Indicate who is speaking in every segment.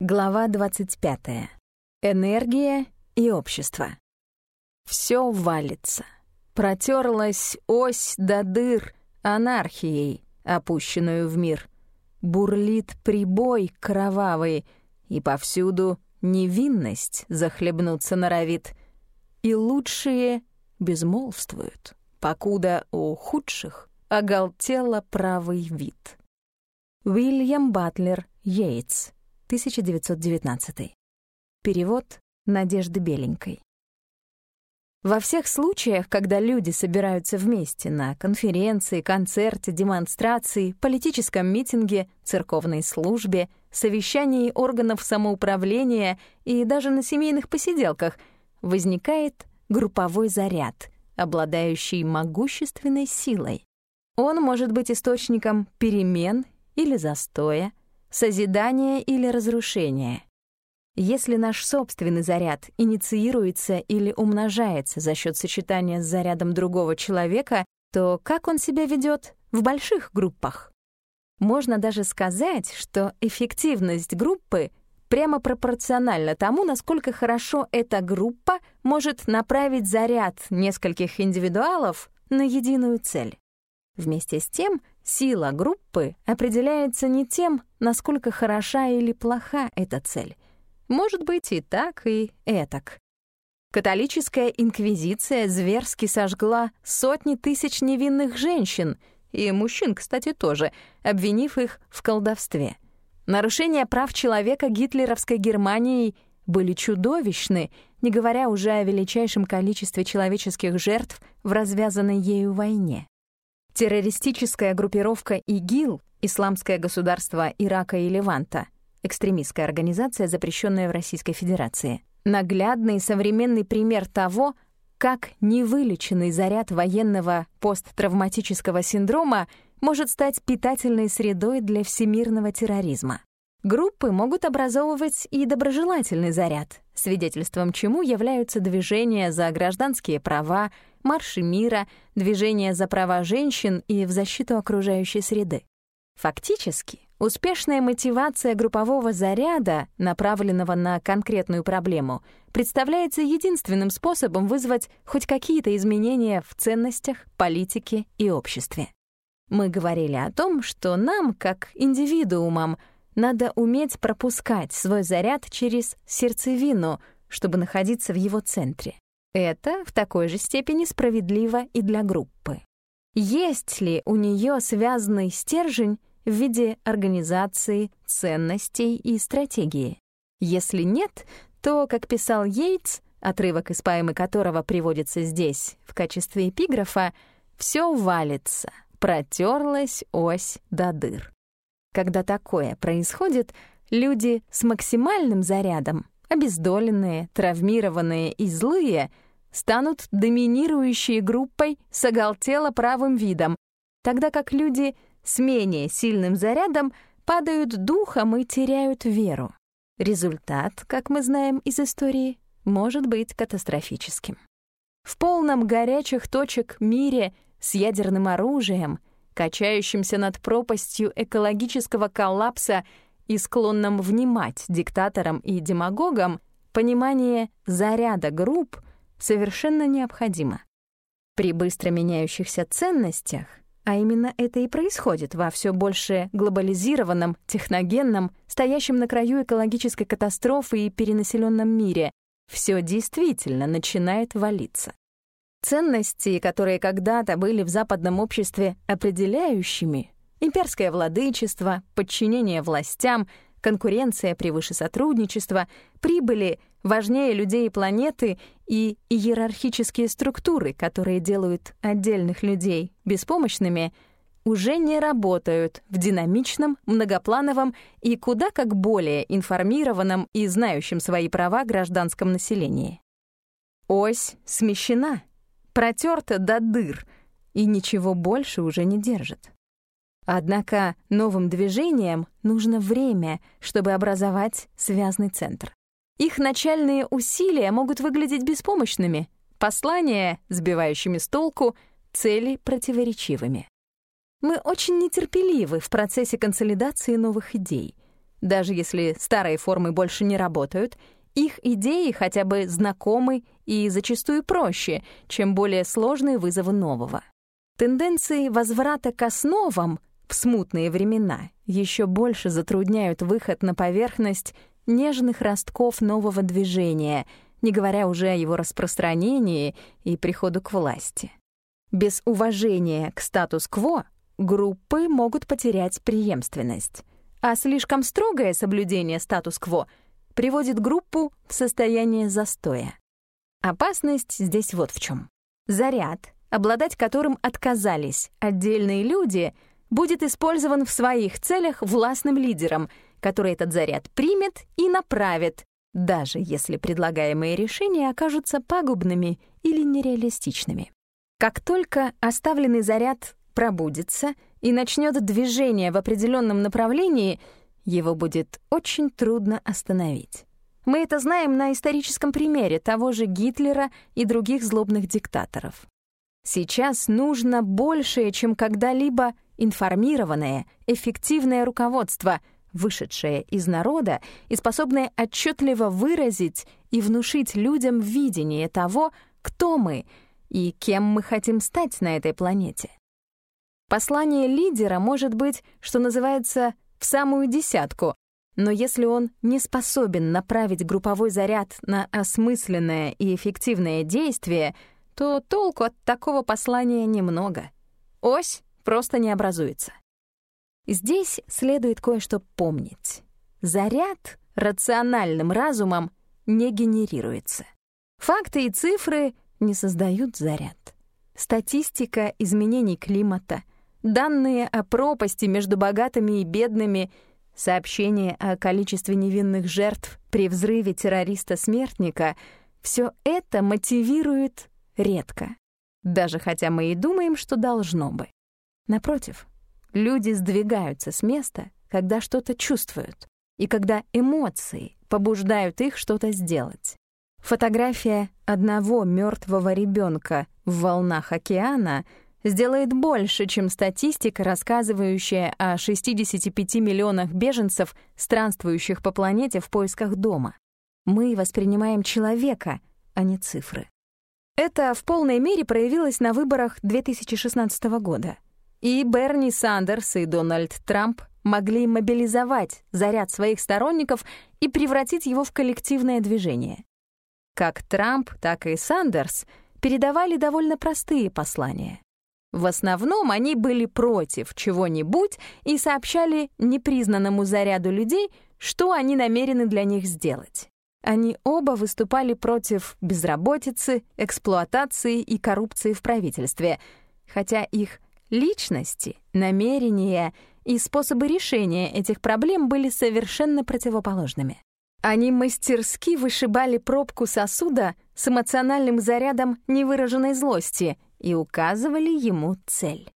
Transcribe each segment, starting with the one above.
Speaker 1: Глава 25. Энергия и общество. Все валится. Протерлась ось до дыр анархией, опущенную в мир. Бурлит прибой кровавый, и повсюду невинность захлебнуться норовит. И лучшие безмолвствуют, покуда у худших оголтело правый вид. Уильям Батлер Йейтс 1919. Перевод Надежды Беленькой. Во всех случаях, когда люди собираются вместе на конференции, концерте, демонстрации, политическом митинге, церковной службе, совещании органов самоуправления и даже на семейных посиделках, возникает групповой заряд, обладающий могущественной силой. Он может быть источником перемен или застоя, созидание или разрушение. Если наш собственный заряд инициируется или умножается за счет сочетания с зарядом другого человека, то как он себя ведет в больших группах? Можно даже сказать, что эффективность группы прямо пропорциональна тому, насколько хорошо эта группа может направить заряд нескольких индивидуалов на единую цель. Вместе с тем, сила группы определяется не тем, насколько хороша или плоха эта цель. Может быть и так, и этак. Католическая инквизиция зверски сожгла сотни тысяч невинных женщин, и мужчин, кстати, тоже, обвинив их в колдовстве. Нарушения прав человека гитлеровской Германией были чудовищны, не говоря уже о величайшем количестве человеческих жертв в развязанной ею войне. Террористическая группировка ИГИЛ, Исламское государство Ирака и Леванта, экстремистская организация, запрещенная в Российской Федерации, наглядный современный пример того, как невылеченный заряд военного посттравматического синдрома может стать питательной средой для всемирного терроризма. Группы могут образовывать и доброжелательный заряд, свидетельством чему являются движения за гражданские права, марши мира, движения за права женщин и в защиту окружающей среды. Фактически, успешная мотивация группового заряда, направленного на конкретную проблему, представляется единственным способом вызвать хоть какие-то изменения в ценностях, политике и обществе. Мы говорили о том, что нам, как индивидуумам, надо уметь пропускать свой заряд через сердцевину, чтобы находиться в его центре. Это в такой же степени справедливо и для группы. Есть ли у нее связанный стержень в виде организации, ценностей и стратегии? Если нет, то, как писал Йейтс, отрывок из поэмы которого приводится здесь в качестве эпиграфа, «все валится, протерлась ось до дыр». Когда такое происходит, люди с максимальным зарядом обездоленные, травмированные и злые станут доминирующей группой с оголтело правым видом, тогда как люди с менее сильным зарядом падают духом и теряют веру. Результат, как мы знаем из истории, может быть катастрофическим. В полном горячих точек мире с ядерным оружием, качающимся над пропастью экологического коллапса и склонным внимать диктаторам и демагогам, понимание заряда групп совершенно необходимо. При быстро меняющихся ценностях, а именно это и происходит во все больше глобализированном, техногенном, стоящем на краю экологической катастрофы и перенаселенном мире, все действительно начинает валиться. Ценности, которые когда-то были в западном обществе определяющими, Имперское владычество, подчинение властям, конкуренция превыше сотрудничества, прибыли важнее людей и планеты и иерархические структуры, которые делают отдельных людей беспомощными, уже не работают в динамичном, многоплановом и куда как более информированном и знающем свои права гражданском населении. Ось смещена, протерта до дыр и ничего больше уже не держит. Однако новым движениям нужно время, чтобы образовать связный центр. Их начальные усилия могут выглядеть беспомощными, послания — сбивающими с толку, цели — противоречивыми. Мы очень нетерпеливы в процессе консолидации новых идей. Даже если старые формы больше не работают, их идеи хотя бы знакомы и зачастую проще, чем более сложные вызовы нового. Тенденции возврата к основам в смутные времена еще больше затрудняют выход на поверхность нежных ростков нового движения, не говоря уже о его распространении и приходу к власти. Без уважения к статус-кво группы могут потерять преемственность, а слишком строгое соблюдение статус-кво приводит группу в состояние застоя. Опасность здесь вот в чем. Заряд, обладать которым отказались отдельные люди, будет использован в своих целях властным лидером, который этот заряд примет и направит, даже если предлагаемые решения окажутся пагубными или нереалистичными. Как только оставленный заряд пробудится и начнет движение в определенном направлении, его будет очень трудно остановить. Мы это знаем на историческом примере того же Гитлера и других злобных диктаторов. Сейчас нужно большее, чем когда-либо информированное, эффективное руководство, вышедшее из народа и способное отчетливо выразить и внушить людям видение того, кто мы — и кем мы хотим стать на этой планете. Послание лидера может быть, что называется, в самую десятку, но если он не способен направить групповой заряд на осмысленное и эффективное действие, то толку от такого послания немного. Ось просто не образуется. Здесь следует кое-что помнить. Заряд рациональным разумом не генерируется. Факты и цифры не создают заряд. Статистика изменений климата, данные о пропасти между богатыми и бедными, сообщения о количестве невинных жертв при взрыве террориста-смертника — все это мотивирует редко, даже хотя мы и думаем, что должно бы. Напротив, люди сдвигаются с места, когда что-то чувствуют, и когда эмоции побуждают их что-то сделать. Фотография одного мертвого ребенка в волнах океана сделает больше, чем статистика, рассказывающая о 65 миллионах беженцев, странствующих по планете в поисках дома. Мы воспринимаем человека, а не цифры. Это в полной мере проявилось на выборах 2016 года. И Берни Сандерс, и Дональд Трамп могли мобилизовать заряд своих сторонников и превратить его в коллективное движение. Как Трамп, так и Сандерс передавали довольно простые послания. В основном они были против чего-нибудь и сообщали непризнанному заряду людей, что они намерены для них сделать. Они оба выступали против безработицы, эксплуатации и коррупции в правительстве, хотя их личности, намерения и способы решения этих проблем были совершенно противоположными. Они мастерски вышибали пробку сосуда с эмоциональным зарядом невыраженной злости и указывали ему цель.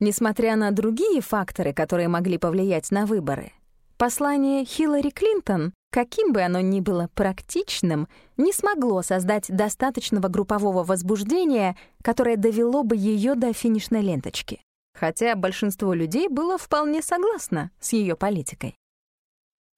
Speaker 1: Несмотря на другие факторы, которые могли повлиять на выборы, послание Хиллари Клинтон, каким бы оно ни было практичным, не смогло создать достаточного группового возбуждения, которое довело бы ее до финишной ленточки. Хотя большинство людей было вполне согласно с ее политикой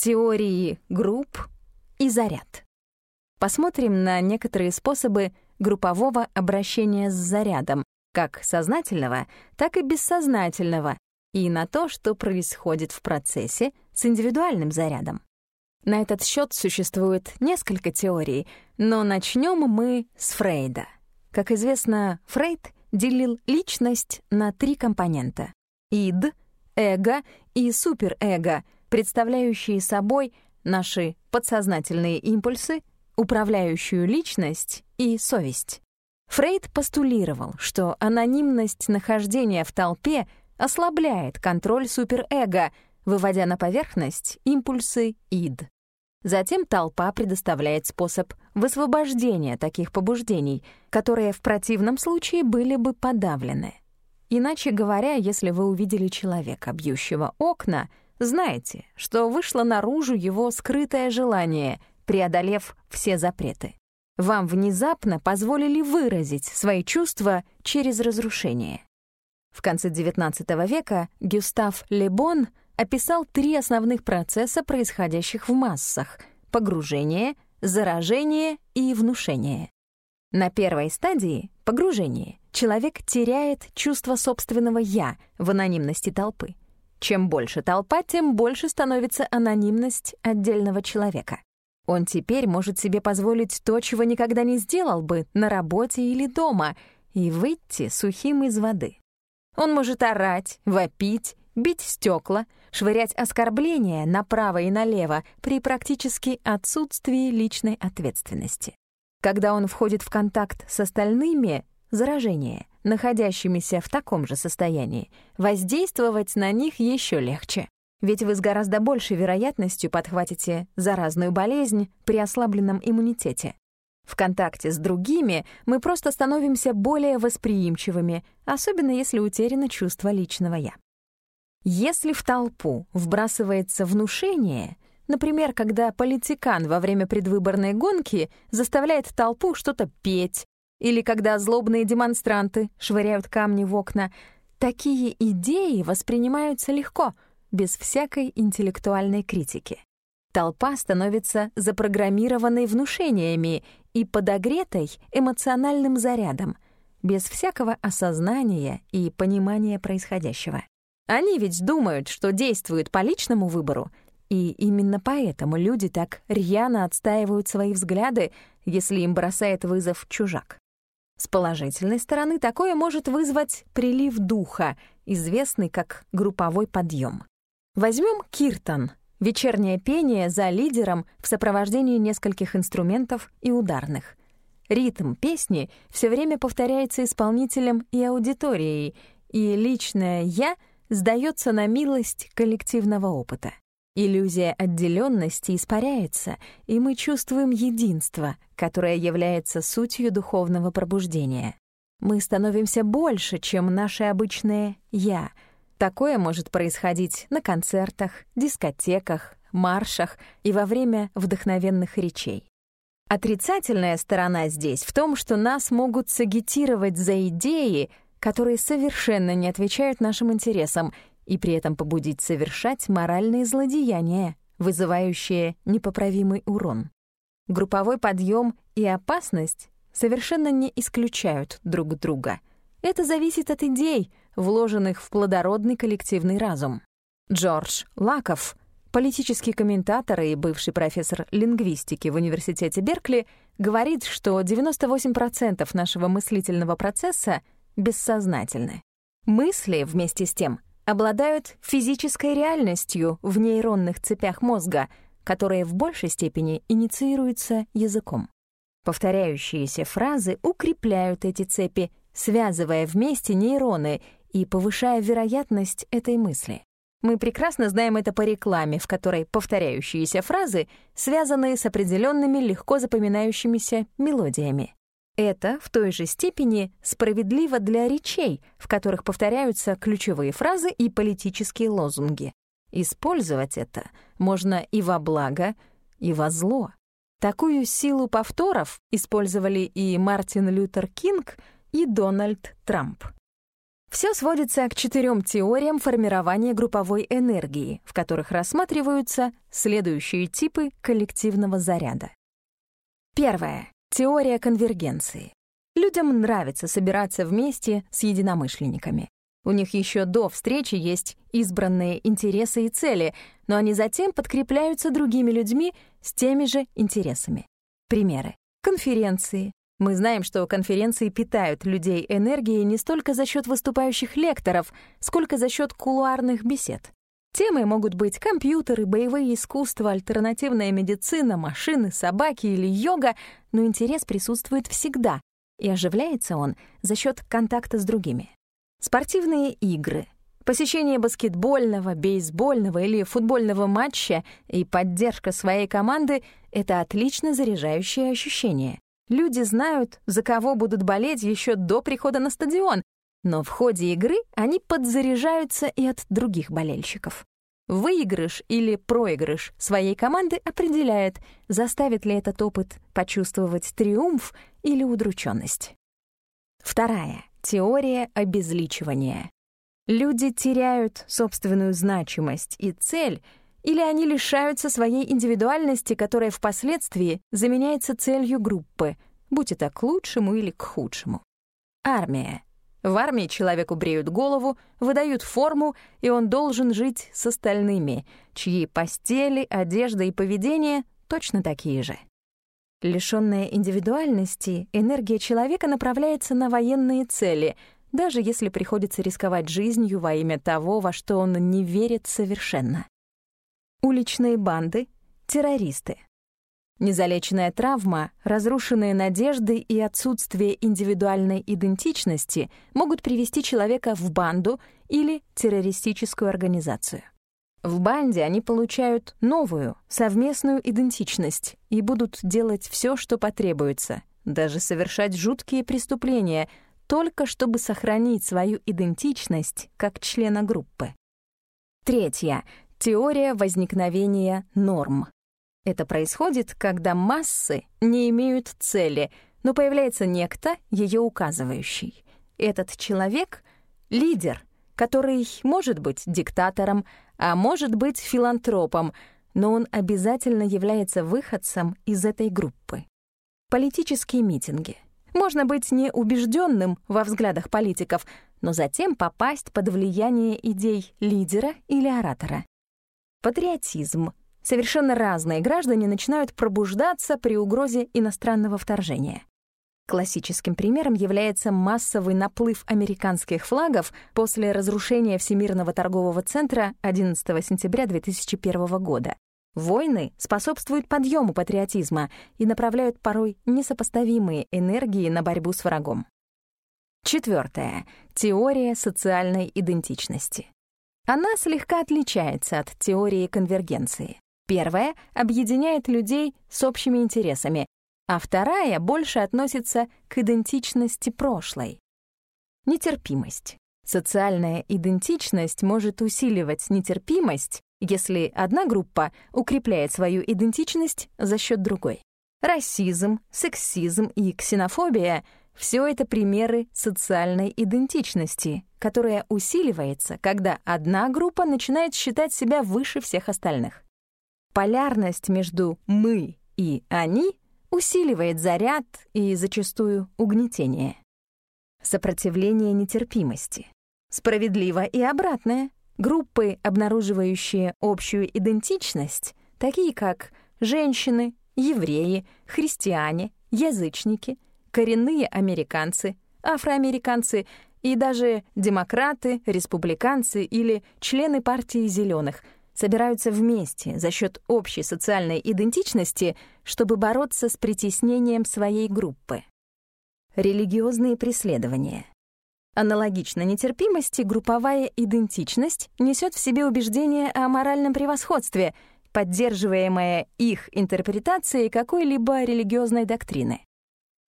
Speaker 1: теории групп и заряд. Посмотрим на некоторые способы группового обращения с зарядом, как сознательного, так и бессознательного, и на то, что происходит в процессе с индивидуальным зарядом. На этот счет существует несколько теорий, но начнем мы с Фрейда. Как известно, Фрейд делил личность на три компонента — ид, эго и суперэго — представляющие собой наши подсознательные импульсы, управляющую личность и совесть. Фрейд постулировал, что анонимность нахождения в толпе ослабляет контроль суперэго, выводя на поверхность импульсы ид. Затем толпа предоставляет способ высвобождения таких побуждений, которые в противном случае были бы подавлены. Иначе говоря, если вы увидели человека, бьющего окна, знаете, что вышло наружу его скрытое желание, преодолев все запреты. Вам внезапно позволили выразить свои чувства через разрушение. В конце XIX века Гюстав Лебон, описал три основных процесса, происходящих в массах — погружение, заражение и внушение. На первой стадии, погружение, человек теряет чувство собственного «я» в анонимности толпы. Чем больше толпа, тем больше становится анонимность отдельного человека. Он теперь может себе позволить то, чего никогда не сделал бы на работе или дома, и выйти сухим из воды. Он может орать, вопить, бить стекла, швырять оскорбления направо и налево при практически отсутствии личной ответственности. Когда он входит в контакт с остальными, заражение, находящимися в таком же состоянии, воздействовать на них еще легче. Ведь вы с гораздо большей вероятностью подхватите заразную болезнь при ослабленном иммунитете. В контакте с другими мы просто становимся более восприимчивыми, особенно если утеряно чувство личного «я». Если в толпу вбрасывается внушение, например, когда политикан во время предвыборной гонки заставляет толпу что-то петь, или когда злобные демонстранты швыряют камни в окна, такие идеи воспринимаются легко, без всякой интеллектуальной критики. Толпа становится запрограммированной внушениями и подогретой эмоциональным зарядом, без всякого осознания и понимания происходящего. Они ведь думают, что действуют по личному выбору, и именно поэтому люди так рьяно отстаивают свои взгляды, если им бросает вызов чужак. С положительной стороны такое может вызвать прилив духа, известный как групповой подъем. Возьмем киртан — вечернее пение за лидером в сопровождении нескольких инструментов и ударных. Ритм песни все время повторяется исполнителем и аудиторией, и личное «я» сдается на милость коллективного опыта. Иллюзия отделенности испаряется, и мы чувствуем единство, которое является сутью духовного пробуждения. Мы становимся больше, чем наше обычное «я». Такое может происходить на концертах, дискотеках, маршах и во время вдохновенных речей. Отрицательная сторона здесь в том, что нас могут сагитировать за идеи, которые совершенно не отвечают нашим интересам и при этом побудить совершать моральные злодеяния, вызывающие непоправимый урон. Групповой подъем и опасность совершенно не исключают друг друга. Это зависит от идей, вложенных в плодородный коллективный разум. Джордж Лаков, политический комментатор и бывший профессор лингвистики в Университете Беркли, говорит, что 98% нашего мыслительного процесса бессознательны. Мысли, вместе с тем, обладают физической реальностью в нейронных цепях мозга, которые в большей степени инициируются языком. Повторяющиеся фразы укрепляют эти цепи, связывая вместе нейроны и повышая вероятность этой мысли. Мы прекрасно знаем это по рекламе, в которой повторяющиеся фразы связаны с определенными легко запоминающимися мелодиями. Это в той же степени справедливо для речей, в которых повторяются ключевые фразы и политические лозунги. Использовать это можно и во благо, и во зло. Такую силу повторов использовали и Мартин Лютер Кинг, и Дональд Трамп. Все сводится к четырем теориям формирования групповой энергии, в которых рассматриваются следующие типы коллективного заряда. Первое. Теория конвергенции. Людям нравится собираться вместе с единомышленниками. У них еще до встречи есть избранные интересы и цели, но они затем подкрепляются другими людьми с теми же интересами. Примеры. Конференции. Мы знаем, что конференции питают людей энергией не столько за счет выступающих лекторов, сколько за счет кулуарных бесед. Темы могут быть компьютеры, боевые искусства, альтернативная медицина, машины, собаки или йога, но интерес присутствует всегда, и оживляется он за счет контакта с другими. Спортивные игры, посещение баскетбольного, бейсбольного или футбольного матча и поддержка своей команды — это отлично заряжающее ощущение. Люди знают, за кого будут болеть еще до прихода на стадион, но в ходе игры они подзаряжаются и от других болельщиков. Выигрыш или проигрыш своей команды определяет, заставит ли этот опыт почувствовать триумф или удрученность. Вторая. Теория обезличивания. Люди теряют собственную значимость и цель, или они лишаются своей индивидуальности, которая впоследствии заменяется целью группы, будь это к лучшему или к худшему. Армия. В армии человеку бреют голову, выдают форму, и он должен жить с остальными, чьи постели, одежда и поведение точно такие же. Лишённая индивидуальности, энергия человека направляется на военные цели, даже если приходится рисковать жизнью во имя того, во что он не верит совершенно. Уличные банды — террористы. Незалеченная травма, разрушенные надежды и отсутствие индивидуальной идентичности могут привести человека в банду или террористическую организацию. В банде они получают новую, совместную идентичность и будут делать все, что потребуется, даже совершать жуткие преступления, только чтобы сохранить свою идентичность как члена группы. Третье. Теория возникновения норм. Это происходит, когда массы не имеют цели, но появляется некто, ее указывающий. Этот человек — лидер, который может быть диктатором, а может быть филантропом, но он обязательно является выходцем из этой группы. Политические митинги. Можно быть неубежденным во взглядах политиков, но затем попасть под влияние идей лидера или оратора. Патриотизм. Совершенно разные граждане начинают пробуждаться при угрозе иностранного вторжения. Классическим примером является массовый наплыв американских флагов после разрушения Всемирного торгового центра 11 сентября 2001 года. Войны способствуют подъему патриотизма и направляют порой несопоставимые энергии на борьбу с врагом. Четвертое. Теория социальной идентичности. Она слегка отличается от теории конвергенции. Первая объединяет людей с общими интересами, а вторая больше относится к идентичности прошлой. Нетерпимость. Социальная идентичность может усиливать нетерпимость, если одна группа укрепляет свою идентичность за счет другой. Расизм, сексизм и ксенофобия — все это примеры социальной идентичности, которая усиливается, когда одна группа начинает считать себя выше всех остальных. Полярность между «мы» и «они» усиливает заряд и зачастую угнетение. Сопротивление нетерпимости. Справедливо и обратное. Группы, обнаруживающие общую идентичность, такие как женщины, евреи, христиане, язычники, коренные американцы, афроамериканцы и даже демократы, республиканцы или члены партии зеленых — собираются вместе за счет общей социальной идентичности, чтобы бороться с притеснением своей группы. Религиозные преследования. Аналогично нетерпимости, групповая идентичность несет в себе убеждение о моральном превосходстве, поддерживаемое их интерпретацией какой-либо религиозной доктрины.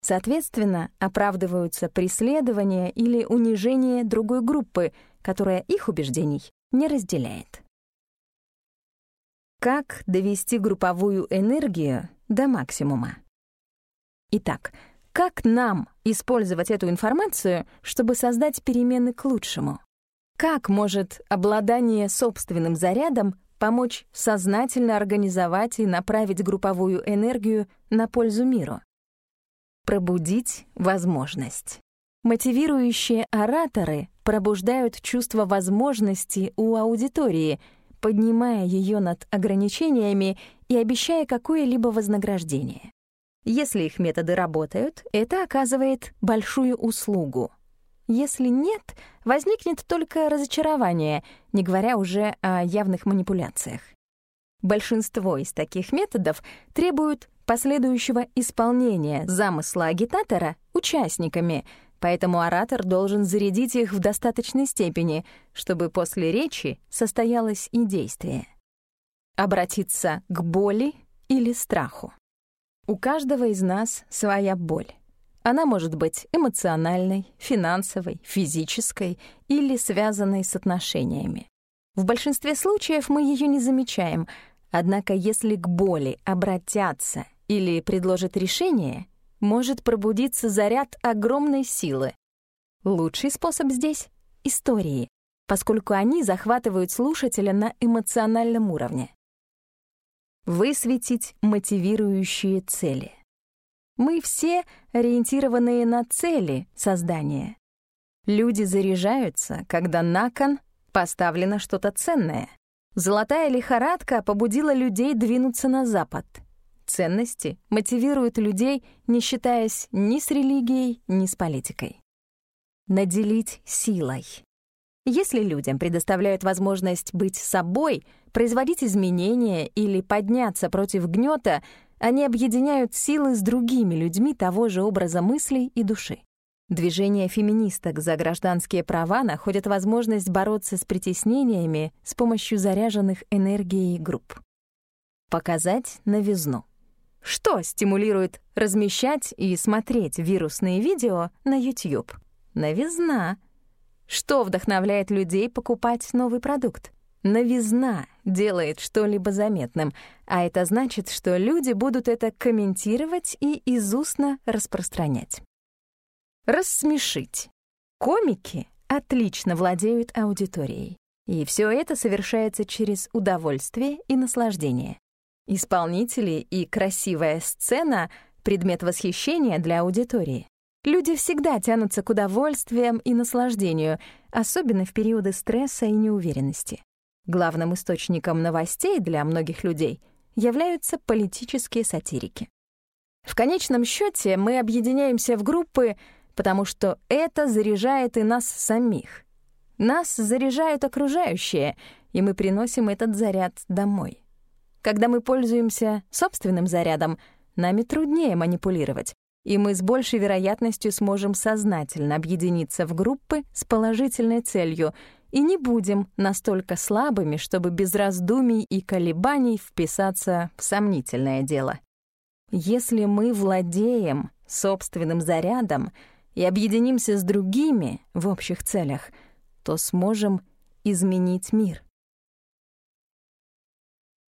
Speaker 1: Соответственно, оправдываются преследования или унижение другой группы, которая их убеждений не разделяет. Как довести групповую энергию до максимума? Итак, как нам использовать эту информацию, чтобы создать перемены к лучшему? Как может обладание собственным зарядом помочь сознательно организовать и направить групповую энергию на пользу миру? Пробудить возможность. Мотивирующие ораторы пробуждают чувство возможности у аудитории — поднимая ее над ограничениями и обещая какое-либо вознаграждение. Если их методы работают, это оказывает большую услугу. Если нет, возникнет только разочарование, не говоря уже о явных манипуляциях. Большинство из таких методов требуют последующего исполнения замысла агитатора участниками, поэтому оратор должен зарядить их в достаточной степени, чтобы после речи состоялось и действие. Обратиться к боли или страху. У каждого из нас своя боль. Она может быть эмоциональной, финансовой, физической или связанной с отношениями. В большинстве случаев мы ее не замечаем, однако если к боли обратятся или предложат решение, может пробудиться заряд огромной силы. Лучший способ здесь — истории. поскольку они захватывают слушателя на эмоциональном уровне. Высветить мотивирующие цели. Мы все ориентированные на цели создания. Люди заряжаются, когда на кон поставлено что-то ценное. Золотая лихорадка побудила людей двинуться на запад. Ценности мотивируют людей, не считаясь ни с религией, ни с политикой. Наделить силой. Если людям предоставляют возможность быть собой, производить изменения или подняться против гнета, они объединяют силы с другими людьми того же образа мыслей и души. Движение феминисток за гражданские права находят возможность бороться с притеснениями с помощью заряженных энергией групп. Показать новизну. Что стимулирует размещать и смотреть вирусные видео на YouTube? Новизна — что вдохновляет людей покупать новый продукт? Новизна делает что-либо заметным, а это значит, что люди будут это комментировать и изустно распространять. Рассмешить. Комики отлично владеют аудиторией. И все это совершается через удовольствие и наслаждение. Исполнители и красивая сцена — предмет восхищения для аудитории. Люди всегда тянутся к удовольствиям и наслаждению, особенно в периоды стресса и неуверенности. Главным источником новостей для многих людей являются политические сатирики. В конечном счете мы объединяемся в группы, потому что это заряжает и нас самих. Нас заряжают окружающие, и мы приносим этот заряд домой. Когда мы пользуемся собственным зарядом, нами труднее манипулировать, и мы с большей вероятностью сможем сознательно объединиться в группы с положительной целью и не будем настолько слабыми, чтобы без раздумий и колебаний вписаться в сомнительное дело. Если мы владеем собственным зарядом и объединимся с другими в общих целях, то сможем изменить мир.